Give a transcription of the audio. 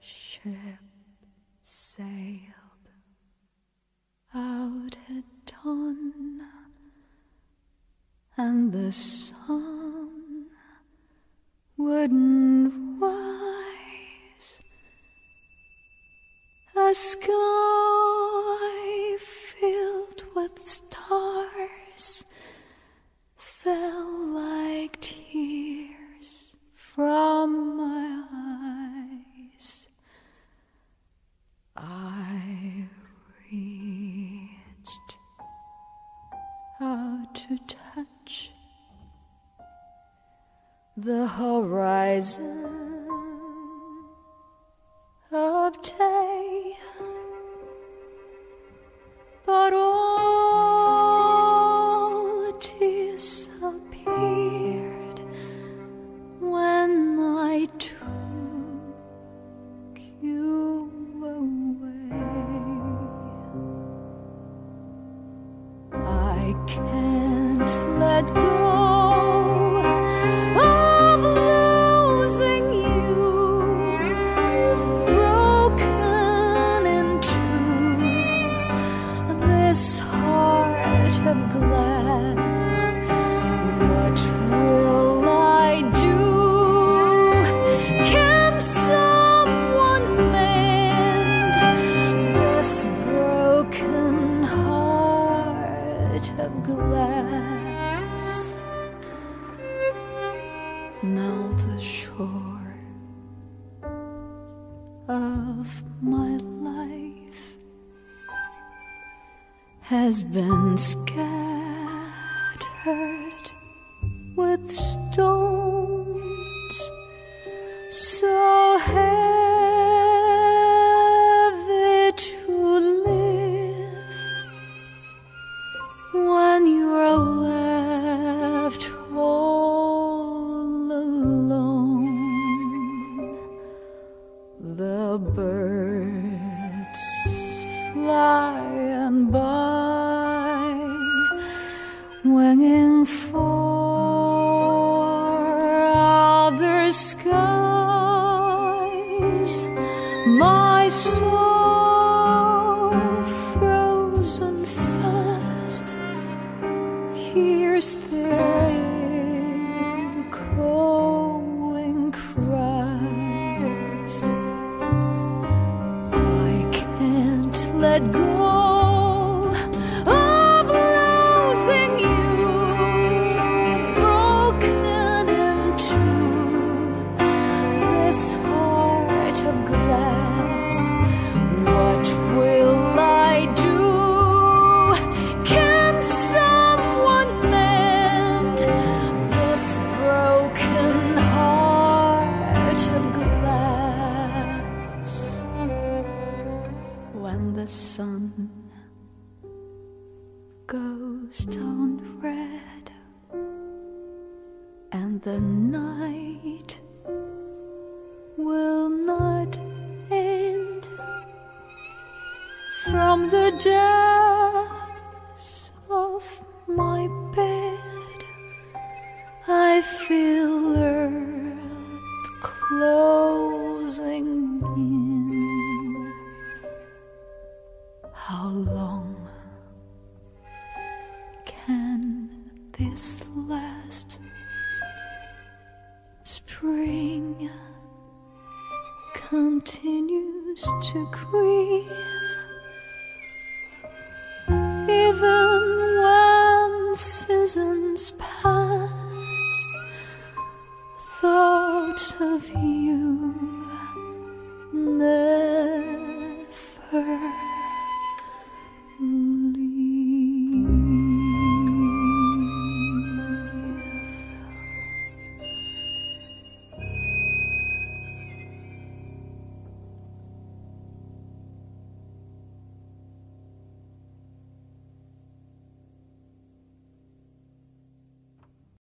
ship sailed out at dawn, and the sun wouldn't rise. A sky the horizon of day, but all disappeared when I took you away. I can't let go This heart of glass, what will I do? Can someone mend this broken heart of glass? Now the shore of my life has been scattered with stones winging for other skies. My soul frozen fast hears their echoing cries. I can't let go This heart of glass, what will I do? Can someone mend this broken heart of glass? When the sun goes down red and the night will not end from the depths of my bed. I feel earth closing in. How long can this last? Spring continues to grieve, even when seasons pass. Thought of you never